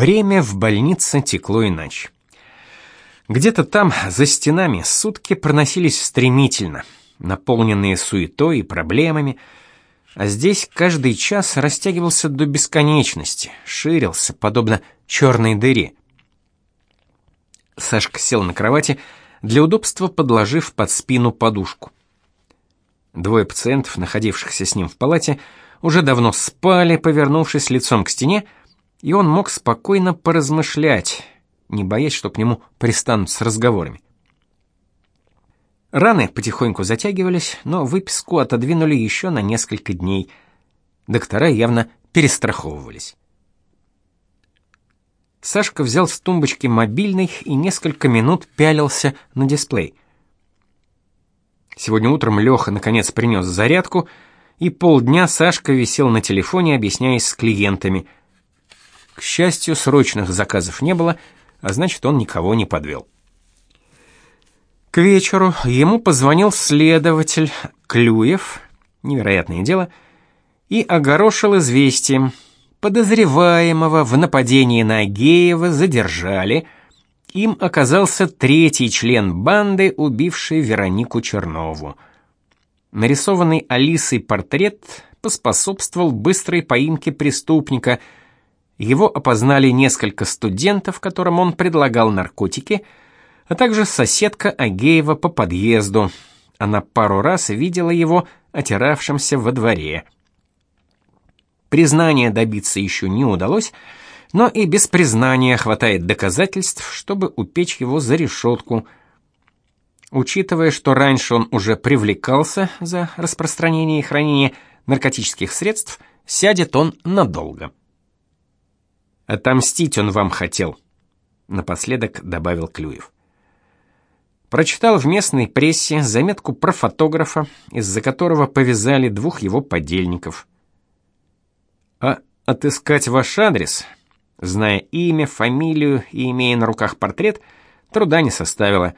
Время в больнице текло иначе. Где-то там, за стенами, сутки проносились стремительно, наполненные суетой и проблемами, а здесь каждый час растягивался до бесконечности, ширился, подобно черной дыре. Сашка сел на кровати, для удобства подложив под спину подушку. Двое пациентов, находившихся с ним в палате, уже давно спали, повернувшись лицом к стене, и он мог спокойно поразмышлять, не боясь, что к нему пристанут с разговорами. Раны потихоньку затягивались, но выписку отодвинули еще на несколько дней. Доктора явно перестраховывались. Сашка взял с тумбочки мобильный и несколько минут пялился на дисплей. Сегодня утром Леха наконец принес зарядку, и полдня Сашка висел на телефоне, объясняясь с клиентами. К счастью, срочных заказов не было, а значит, он никого не подвел. К вечеру ему позвонил следователь Клюев, невероятное дело, и огорошил известием – Подозреваемого в нападении на Агеева задержали. Им оказался третий член банды, убивший Веронику Чернову. Нарисованный Алисой портрет поспособствовал быстрой поимке преступника. Его опознали несколько студентов, которым он предлагал наркотики, а также соседка Агеева по подъезду. Она пару раз видела его отиравшимся во дворе. Признания добиться еще не удалось, но и без признания хватает доказательств, чтобы упечь его за решетку. Учитывая, что раньше он уже привлекался за распространение и хранение наркотических средств, сядет он надолго. Отомстить он вам хотел, напоследок добавил Клюев. Прочитал в местной прессе заметку про фотографа, из-за которого повязали двух его подельников. А отыскать ваш адрес, зная имя, фамилию и имея на руках портрет, труда не составило.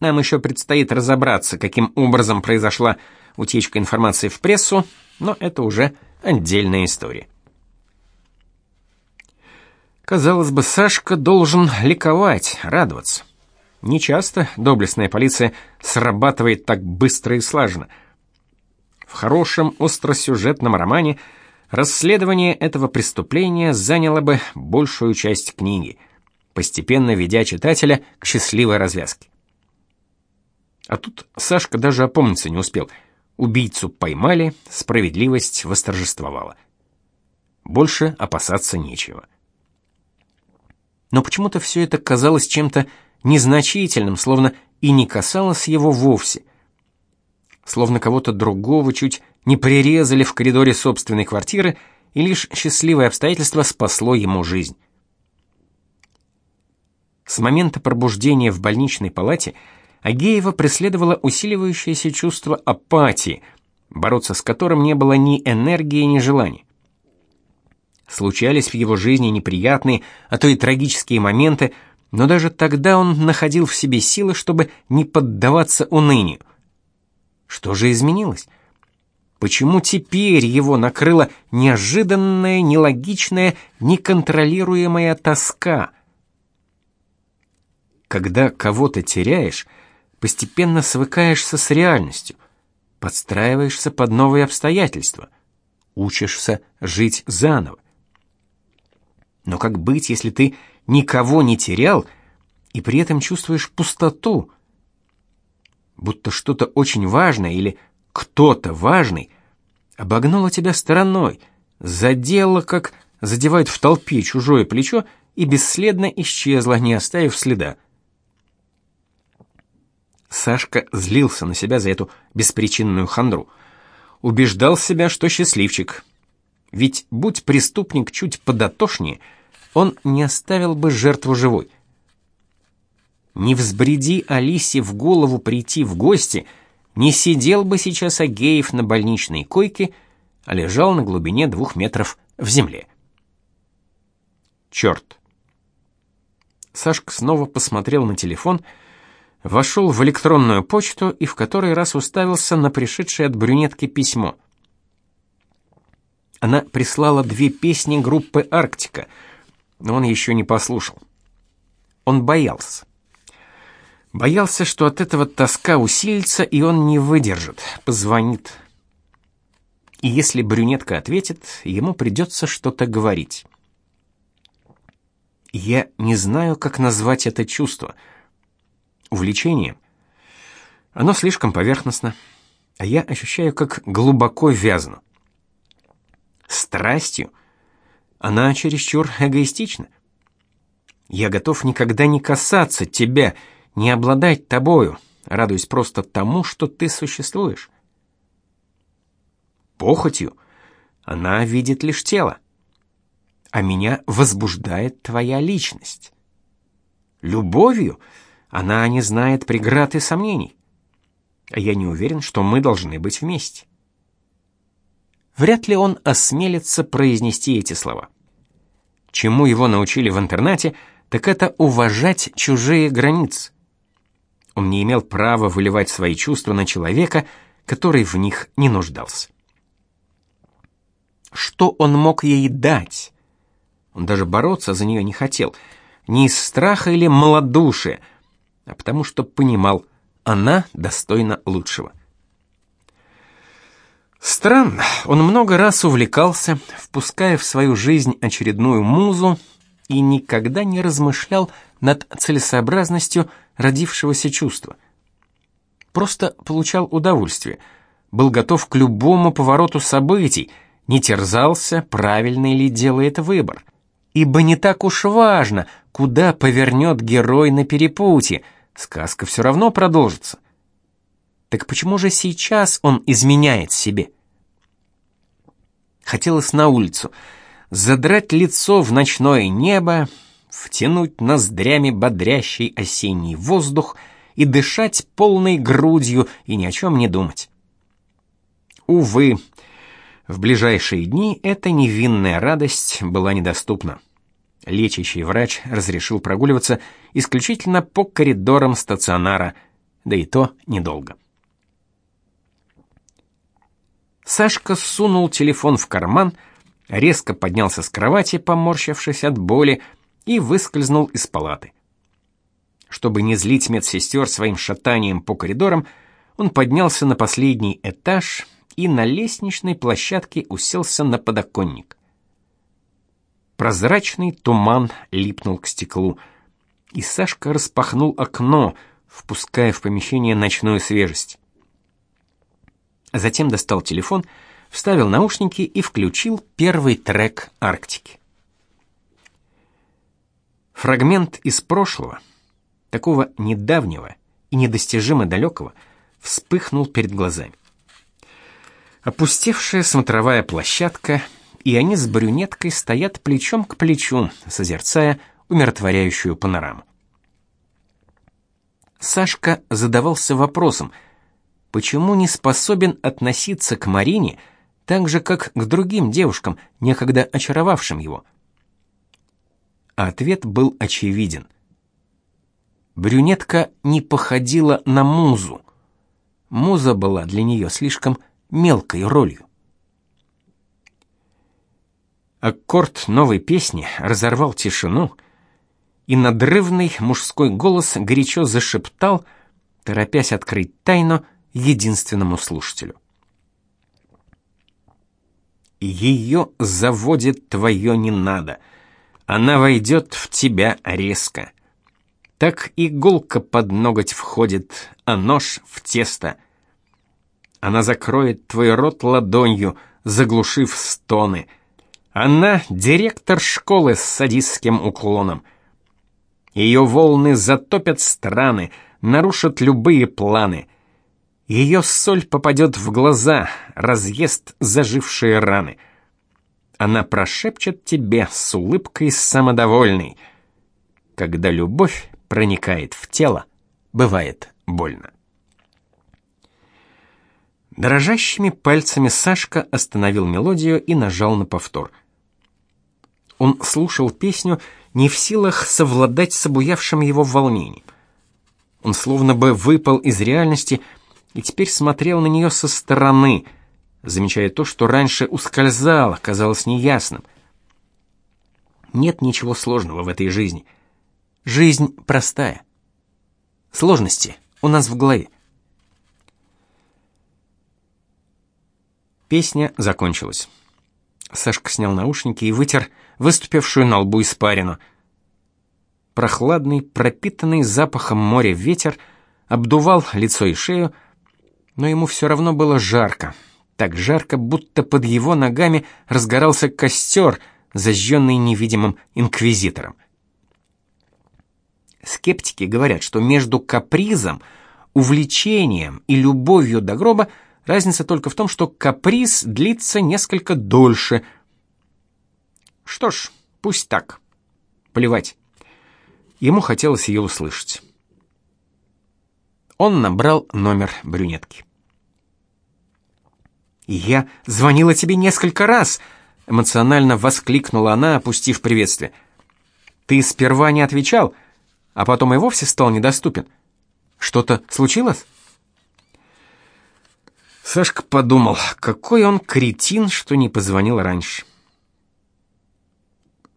Нам еще предстоит разобраться, каким образом произошла утечка информации в прессу, но это уже отдельная история. Казалось бы, Сашка должен ликовать, радоваться. Нечасто доблестная полиция срабатывает так быстро и слаженно – в хорошем остросюжетном романе расследование этого преступления заняло бы большую часть книги, постепенно ведя читателя к счастливой развязке. А тут Сашка даже опомниться не успел. Убийцу поймали, справедливость восторжествовала. Больше опасаться нечего. Но почему-то все это казалось чем-то незначительным, словно и не касалось его вовсе – словно кого-то другого чуть не прирезали в коридоре собственной квартиры, и лишь счастливое обстоятельство спасло ему жизнь. С момента пробуждения в больничной палате Агеева преследовало усиливающееся чувство апатии, бороться с которым не было ни энергии, ни желания. Случались в его жизни неприятные, а то и трагические моменты, но даже тогда он находил в себе силы, чтобы не поддаваться унынию. Что же изменилось? Почему теперь его накрыла неожиданная, нелогичная, неконтролируемая тоска? Когда кого-то теряешь, постепенно свыкаешься с реальностью, подстраиваешься под новые обстоятельства, учишься жить заново. Но как быть, если ты никого не терял и при этом чувствуешь пустоту, будто что-то очень важное или кто-то важный обогнуло тебя стороной, задело, как задевает в толпе чужое плечо, и бесследно исчезло, не оставив следа. Сашка злился на себя за эту беспричинную хандру. Убеждал себя, что счастливчик. Ведь будь преступник чуть подотошнее, он не оставил бы жертву живой. Не взбреди Алисе в голову прийти в гости, не сидел бы сейчас Агеев на больничной койке, а лежал на глубине двух метров в земле. Черт! Сашка снова посмотрел на телефон, вошел в электронную почту и в который раз уставился на пришедшее от брюнетки письмо. Она прислала две песни группы «Арктика», но он еще не послушал. Он боялся. Боялся, что от этого тоска усилится, и он не выдержит, позвонит. И если брюнетка ответит, ему придется что-то говорить. Я не знаю, как назвать это чувство. Увлечение. Оно слишком поверхностно, а я ощущаю, как глубоко вязну. Страстью. Она чересчур эгоистична. Я готов никогда не касаться тебя, не обладать тобою, радуясь просто тому, что ты существуешь. Похотью она видит лишь тело, а меня возбуждает твоя личность. Любовью она не знает преград и сомнений. А я не уверен, что мы должны быть вместе. Вряд ли он осмелится произнести эти слова. Чему его научили в интернате, так это уважать чужие границы. Он не имел права выливать свои чувства на человека, который в них не нуждался. Что он мог ей дать? Он даже бороться за нее не хотел, не из страха или малодушия, а потому что понимал, она достойна лучшего. Странно, он много раз увлекался, впуская в свою жизнь очередную музу и никогда не размышлял над целесообразностью родившегося чувства. Просто получал удовольствие, был готов к любому повороту событий, не терзался, правильный ли делает выбор. Ибо не так уж важно, куда повернет герой на перепутье, сказка все равно продолжится. Так почему же сейчас он изменяет себе? Хотелось на улицу, задрать лицо в ночное небо, втянуть ноздрями бодрящий осенний воздух и дышать полной грудью и ни о чем не думать. Увы, в ближайшие дни эта невинная радость была недоступна. Лечащий врач разрешил прогуливаться исключительно по коридорам стационара, да и то недолго. Сашка сунул телефон в карман, резко поднялся с кровати, поморщившись от боли, и выскользнул из палаты. Чтобы не злить медсестер своим шатанием по коридорам, он поднялся на последний этаж и на лестничной площадке уселся на подоконник. Прозрачный туман липнул к стеклу, и Сашка распахнул окно, впуская в помещение ночную свежесть. Затем достал телефон, вставил наушники и включил первый трек Арктики. Фрагмент из прошлого, такого недавнего и недостижимо далекого, вспыхнул перед глазами. Опустевшая смотровая площадка, и они с брюнеткой стоят плечом к плечу, созерцая умиротворяющую панораму. Сашка задавался вопросом — почему не способен относиться к Марине так же, как к другим девушкам, некогда очаровавшим его? А ответ был очевиден. Брюнетка не походила на музу. Муза была для нее слишком мелкой ролью. Аккорд новой песни разорвал тишину, и надрывный мужской голос горячо зашептал, торопясь открыть тайну, единственному слушателю. Ее заводит твое не надо. Она войдет в тебя резко. Так иголка под ноготь входит, а нож в тесто. Она закроет твой рот ладонью, заглушив стоны. Она директор школы с садистским уклоном. Ее волны затопят страны, нарушат любые планы — ее соль попадет в глаза, разъест зажившие раны. Она прошепчет тебе с улыбкой самодовольной. Когда любовь проникает в тело, бывает больно. Дрожащими пальцами Сашка остановил мелодию и нажал на повтор. Он слушал песню, не в силах совладать с обуявшим его волнением. Он словно бы выпал из реальности и теперь смотрел на нее со стороны, замечая то, что раньше ускользало, казалось неясным. Нет ничего сложного в этой жизни. Жизнь простая. Сложности у нас в голове. Песня закончилась. Сашка снял наушники и вытер выступившую на лбу испарину. Прохладный, пропитанный запахом моря ветер обдувал лицо и шею, но ему все равно было жарко. Так жарко, будто под его ногами разгорался костер, зажженный невидимым инквизитором. Скептики говорят, что между капризом, увлечением и любовью до гроба разница только в том, что каприз длится несколько дольше. Что ж, пусть так. Плевать. Ему хотелось ее услышать. Он набрал номер брюнетки. «Я звонила тебе несколько раз!» — эмоционально воскликнула она, опустив приветствие. «Ты сперва не отвечал, а потом и вовсе стал недоступен. Что-то случилось?» Сашка подумал, какой он кретин, что не позвонил раньше.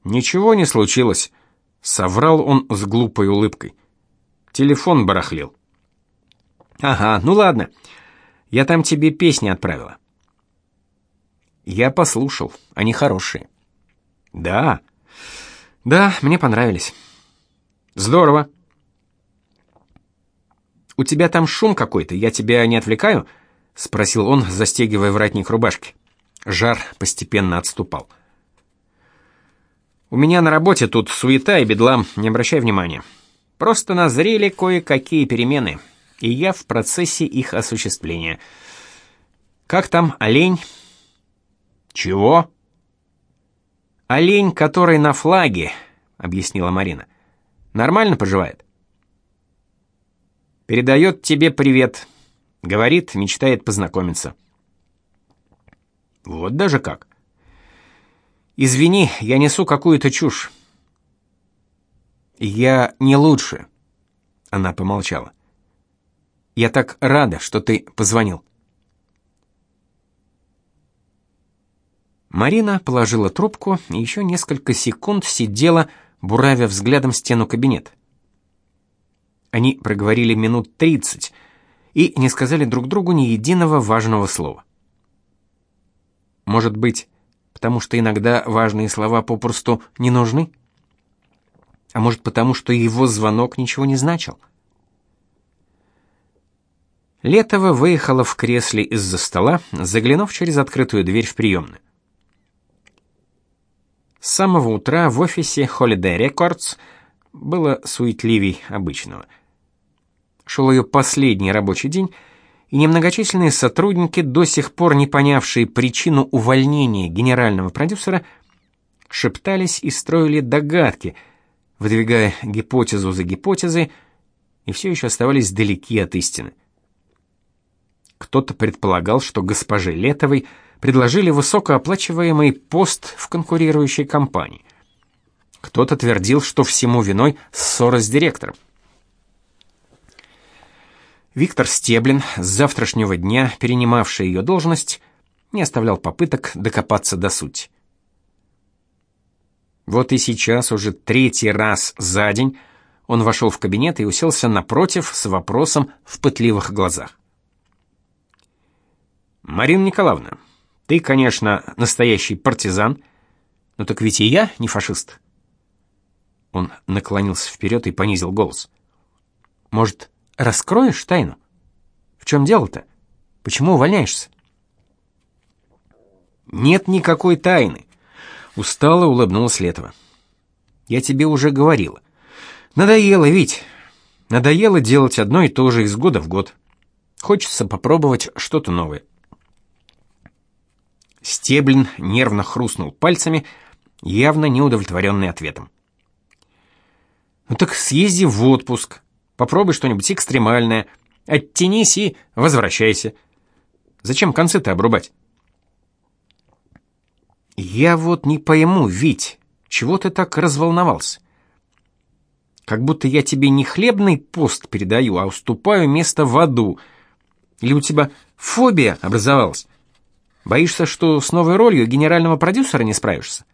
«Ничего не случилось», — соврал он с глупой улыбкой. Телефон барахлил. «Ага, ну ладно. Я там тебе песни отправила. Я послушал, они хорошие. Да. Да, мне понравились. Здорово. У тебя там шум какой-то, я тебя не отвлекаю? спросил он, застегивая воротник рубашки. Жар постепенно отступал. У меня на работе тут суета и бедлам, не обращай внимания. Просто назрели кое-какие перемены, и я в процессе их осуществления. Как там олень? Чего? Олень, который на флаге, объяснила Марина. Нормально поживает. Передает тебе привет. Говорит, мечтает познакомиться. Вот даже как. Извини, я несу какую-то чушь. Я не лучше. Она помолчала. Я так рада, что ты позвонил. Марина положила трубку и еще несколько секунд сидела, буравя взглядом стену кабинета. Они проговорили минут тридцать и не сказали друг другу ни единого важного слова. Может быть, потому что иногда важные слова попросту не нужны? А может, потому что его звонок ничего не значил? Летова выехала в кресле из-за стола, заглянув через открытую дверь в приемную. С самого утра в офисе Holiday Records было суетливей обычного. Шел ее последний рабочий день, и немногочисленные сотрудники, до сих пор не понявшие причину увольнения генерального продюсера, шептались и строили догадки, выдвигая гипотезу за гипотезой, и все еще оставались далеки от истины. Кто-то предполагал, что госпоже Летовой – предложили высокооплачиваемый пост в конкурирующей компании. Кто-то твердил, что всему виной ссора с директором. Виктор Стеблин, с завтрашнего дня перенимавший ее должность, не оставлял попыток докопаться до сути. Вот и сейчас уже третий раз за день он вошел в кабинет и уселся напротив с вопросом в пытливых глазах. «Марина Николаевна, ты, конечно, настоящий партизан, но так ведь и я не фашист. Он наклонился вперед и понизил голос. Может, раскроешь тайну? В чем дело-то? Почему увольняешься? Нет никакой тайны, устало улыбнулась Летова. Я тебе уже говорила. Надоело, ведь. Надоело делать одно и то же из года в год. Хочется попробовать что-то новое. Стеблин нервно хрустнул пальцами, явно неудовлетворенный ответом. «Ну так съезди в отпуск, попробуй что-нибудь экстремальное, оттянись и возвращайся. Зачем концы-то обрубать?» «Я вот не пойму, Вить, чего ты так разволновался? Как будто я тебе не хлебный пост передаю, а уступаю место в аду. Или у тебя фобия образовалась?» Боишься, что с новой ролью генерального продюсера не справишься?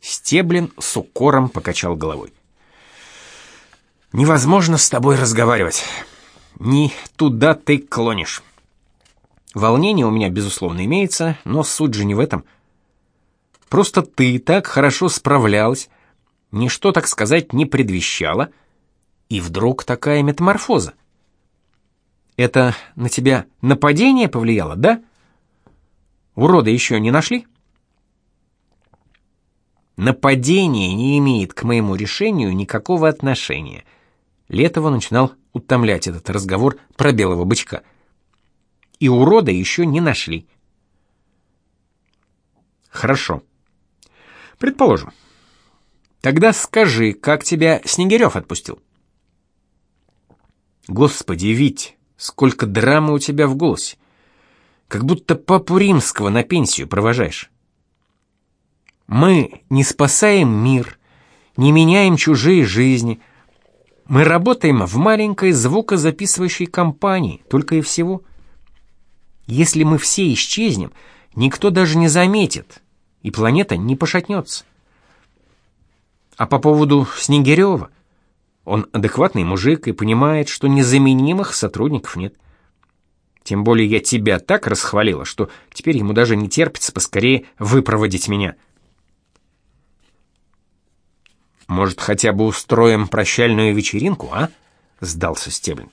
Стеблин с укором покачал головой. Невозможно с тобой разговаривать. Не туда ты клонишь. Волнение у меня безусловно имеется, но суть же не в этом. Просто ты так хорошо справлялась, ничто, так сказать, не предвещало, и вдруг такая метаморфоза. Это на тебя нападение повлияло, да? Урода еще не нашли? Нападение не имеет к моему решению никакого отношения. Летово начинал утомлять этот разговор про белого бычка. И урода еще не нашли. Хорошо. Предположим. Тогда скажи, как тебя Снегирев отпустил? Господи, Вить, сколько драмы у тебя в голосе. Как будто папу римского на пенсию провожаешь. Мы не спасаем мир, не меняем чужие жизни. Мы работаем в маленькой звукозаписывающей компании, только и всего. Если мы все исчезнем, никто даже не заметит, и планета не пошатнется. А по поводу Снегирева, он адекватный мужик и понимает, что незаменимых сотрудников нет. Тем более я тебя так расхвалила, что теперь ему даже не терпится поскорее выпроводить меня. Может, хотя бы устроим прощальную вечеринку, а? Сдался Стеблин.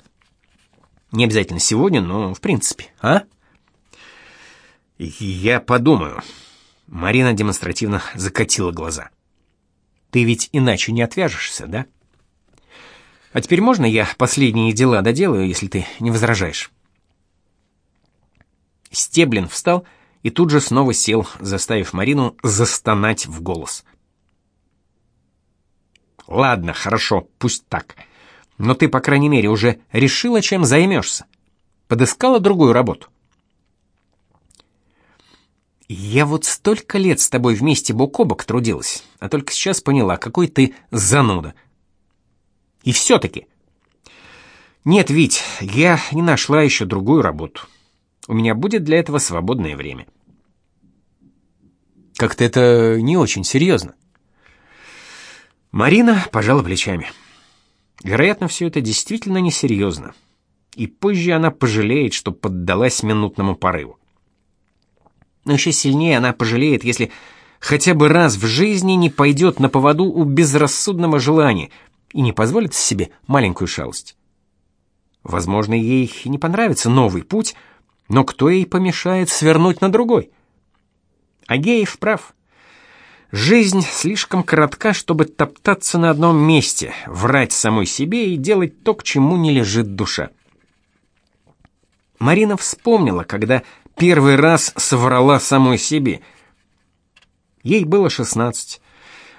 Не обязательно сегодня, но в принципе, а? Я подумаю. Марина демонстративно закатила глаза. Ты ведь иначе не отвяжешься, да? А теперь можно я последние дела доделаю, если ты не возражаешь? Стеблин встал и тут же снова сел, заставив Марину застонать в голос. Ладно, хорошо, пусть так. Но ты, по крайней мере, уже решила, чем займешься. Подыскала другую работу. Я вот столько лет с тобой вместе бок о бок трудилась, а только сейчас поняла, какой ты зануда. И все-таки... Нет, Вить, я не нашла еще другую работу. У меня будет для этого свободное время. Как-то это не очень серьезно. Марина пожала плечами. Вероятно, все это действительно несерьезно. И позже она пожалеет, что поддалась минутному порыву. Но еще сильнее она пожалеет, если хотя бы раз в жизни не пойдет на поводу у безрассудного желания — и не позволит себе маленькую шалость. Возможно, ей не понравится новый путь, но кто ей помешает свернуть на другой? Агеев прав. Жизнь слишком коротка, чтобы топтаться на одном месте, врать самой себе и делать то, к чему не лежит душа. Марина вспомнила, когда первый раз соврала самой себе. Ей было шестнадцать.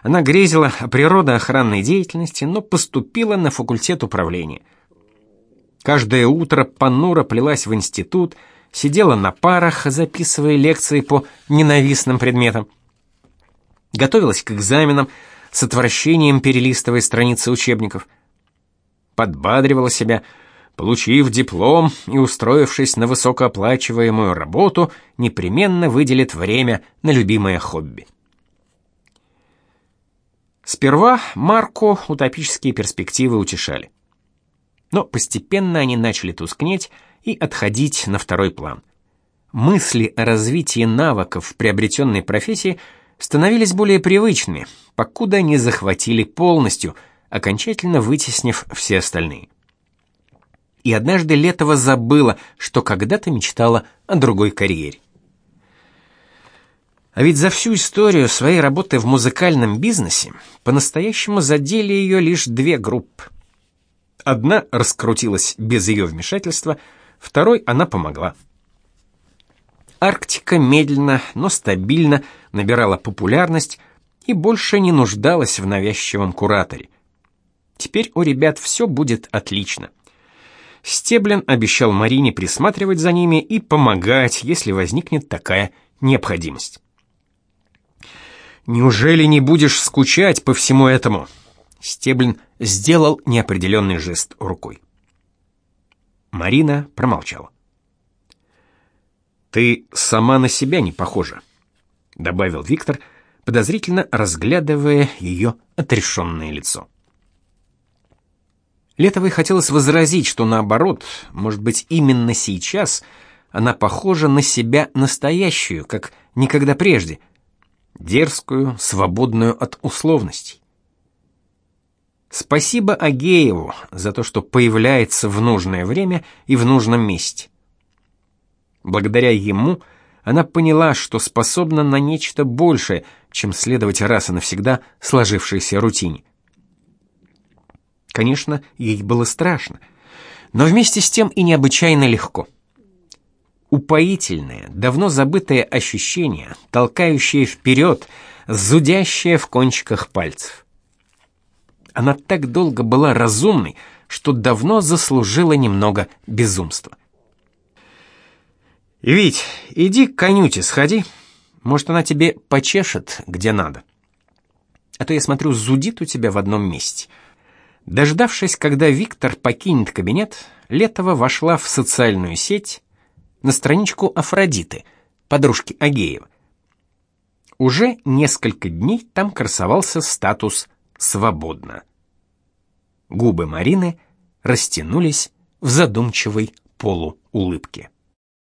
Она грезила о природоохранной деятельности, но поступила на факультет управления. Каждое утро понуро плелась в институт, сидела на парах, записывая лекции по ненавистным предметам. Готовилась к экзаменам, с отвращением перелистывая страницы учебников. Подбадривала себя, получив диплом и устроившись на высокооплачиваемую работу, непременно выделит время на любимое хобби. Сперва Марку утопические перспективы утешали. Но постепенно они начали тускнеть и отходить на второй план. Мысли о развитии навыков в приобретенной профессии становились более привычными, покуда не захватили полностью, окончательно вытеснив все остальные. И однажды Летова забыла, что когда-то мечтала о другой карьере. А ведь за всю историю своей работы в музыкальном бизнесе по-настоящему задели ее лишь две группы. Одна раскрутилась без ее вмешательства, второй она помогла. Арктика медленно, но стабильно набирала популярность и больше не нуждалась в навязчивом кураторе. Теперь у ребят все будет отлично. Стеблин обещал Марине присматривать за ними и помогать, если возникнет такая необходимость. Неужели не будешь скучать по всему этому? Стеблин сделал неопределенный жест рукой. Марина промолчала. Ты сама на себя не похожа, добавил Виктор, подозрительно разглядывая ее отрешенное лицо. Летовой хотелось возразить, что наоборот, может быть, именно сейчас она похожа на себя настоящую, как никогда прежде, дерзкую, свободную от условностей. Спасибо Агееву за то, что появляется в нужное время и в нужном месте. Благодаря ему она поняла, что способна на нечто большее, чем следовать раз и навсегда сложившейся рутине. Конечно, ей было страшно, но вместе с тем и необычайно легко. Упоительное, давно забытое ощущение, толкающее вперед, зудящее в кончиках пальцев. Она так долго была разумной, что давно заслужила немного безумства. «Вить, иди к конюте сходи. Может, она тебе почешет, где надо. А то я смотрю, зудит у тебя в одном месте». Дождавшись, когда Виктор покинет кабинет, Летова вошла в социальную сеть на страничку Афродиты, подружки Агеева. Уже несколько дней там красовался статус «Свободно». Губы Марины растянулись в задумчивой полуулыбке.